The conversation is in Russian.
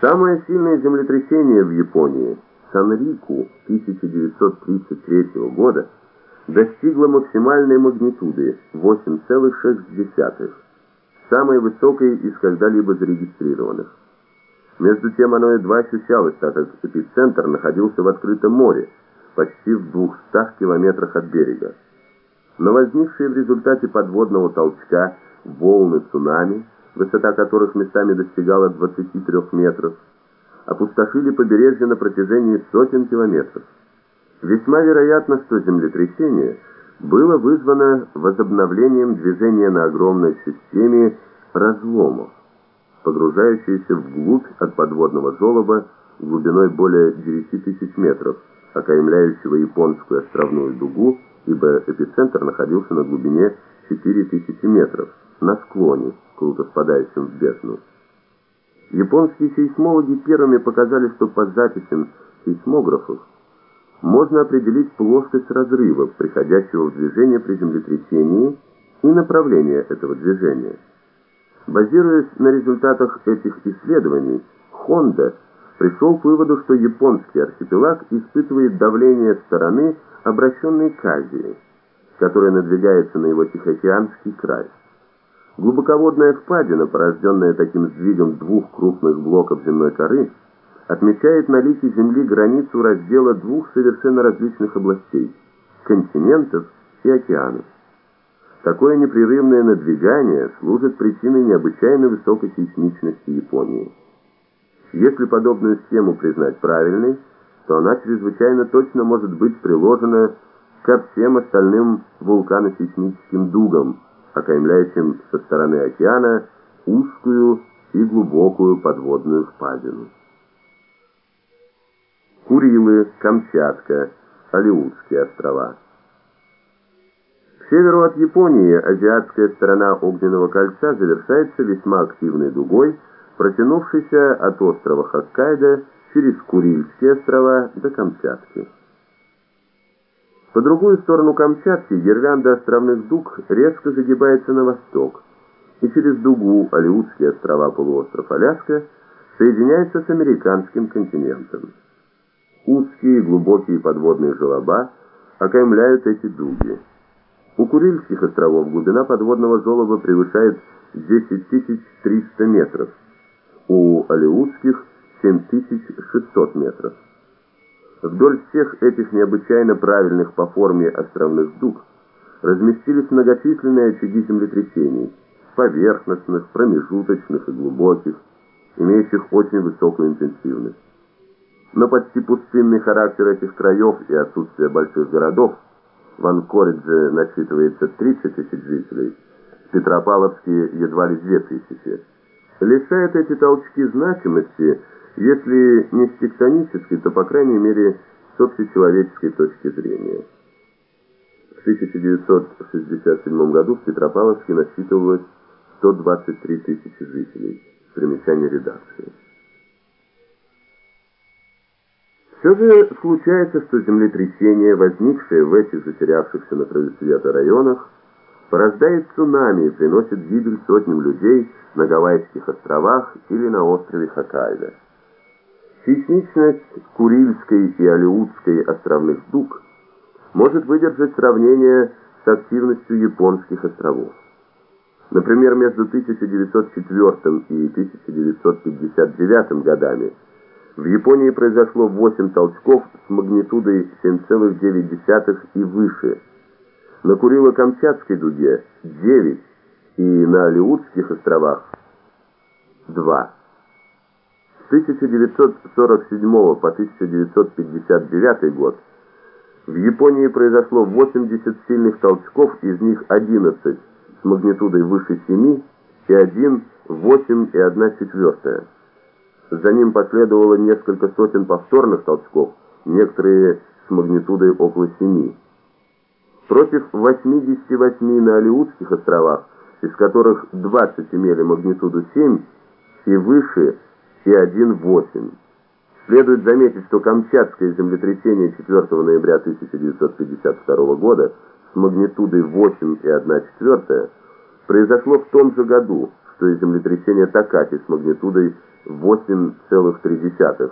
Самое сильное землетрясение в Японии, Санрику 1933 года, достигло максимальной магнитуды 8,6, самой высокой из когда-либо зарегистрированных. Между тем оно едва ощущалось, так как эпицентр находился в открытом море, почти в 200 километрах от берега. Но возникшие в результате подводного толчка волны цунами – высота которых местами достигала 23 метров, опустошили побережье на протяжении сотен километров. Весьма вероятно, что землетрясение было вызвано возобновлением движения на огромной системе разломов, погружающейся вглубь от подводного желоба глубиной более 9 тысяч метров, окаймляющего японскую островную дугу, ибо эпицентр находился на глубине 4000 метров, на склоне, круто спадающим в бездну. Японские сейсмологи первыми показали, что по записям сейсмографов можно определить плоскость разрыва, приходящего в движение при землетрясении, и направление этого движения. Базируясь на результатах этих исследований, Хонда пришел к выводу, что японский архипелаг испытывает давление стороны, обращенной к Азии, которая надвигается на его Тихоокеанский край. Глубоководная впадина, порожденная таким сдвигом двух крупных блоков земной коры, отмечает на лике Земли границу раздела двух совершенно различных областей – континентов и океанов. Такое непрерывное надвигание служит причиной необычайно высокой сейсмичности Японии. Если подобную схему признать правильной, то она чрезвычайно точно может быть приложена ко всем остальным вулканосейсмическим дугам – окаймляющим со стороны океана узкую и глубокую подводную впадину. Курилы, Камчатка, Алиутские острова. К северу от Японии азиатская сторона Огненного кольца завершается весьма активной дугой, протянувшейся от острова Хоккайдо через Курильские острова до Камчатки. По другую сторону Камчатки гирлянда островных дуг резко загибается на восток, и через дугу Алиутские острова полуостров Аляска соединяется с американским континентом. Узкие глубокие подводные желоба окаймляют эти дуги. У Курильских островов глубина подводного желоба превышает 10 300 метров, у Алиутских 7600 метров. Вдоль всех этих необычайно правильных по форме островных дуг разместились многочисленные очаги землетрясений, поверхностных, промежуточных и глубоких, имеющих очень высокую интенсивность. Но почти пустынный характер этих краев и отсутствие больших городов, в Анкоридже насчитывается 30 тысяч жителей, в Петропавловске едва ли 2 тысячи, лишает эти толчки значимости – если не с тектонической, то, по крайней мере, с общечеловеческой точки зрения. В 1967 году в Петропавловске насчитывалось 123 тысячи жителей. Примечание редакции. Все же случается, что землетрясение, возникшее в этих затерявшихся на краю света районах, порождает цунами и приносит гибель сотням людей на Гавайских островах или на острове Хоккайдо. Сейсмичность Курильской и Алиутской островных дуг может выдержать сравнение с активностью японских островов. Например, между 1904 и 1959 годами в Японии произошло 8 толчков с магнитудой 7,9 и выше. На Курило-Камчатской дуге 9 и на Алиутских островах 2. 1947 по 1959 год в Японии произошло 80 сильных толчков, из них 11 с магнитудой выше 7 и один 8 и 1 четвертая. За ним последовало несколько сотен повторных толчков, некоторые с магнитудой около 7. Против 88 на Алиутских островах, из которых 20 имели магнитуду 7 и выше и 1,8. Следует заметить, что Камчатское землетрясение 4 ноября 1952 года с магнитудой 8 и 1 четвертая произошло в том же году, что и землетрясение Такати с магнитудой 8,3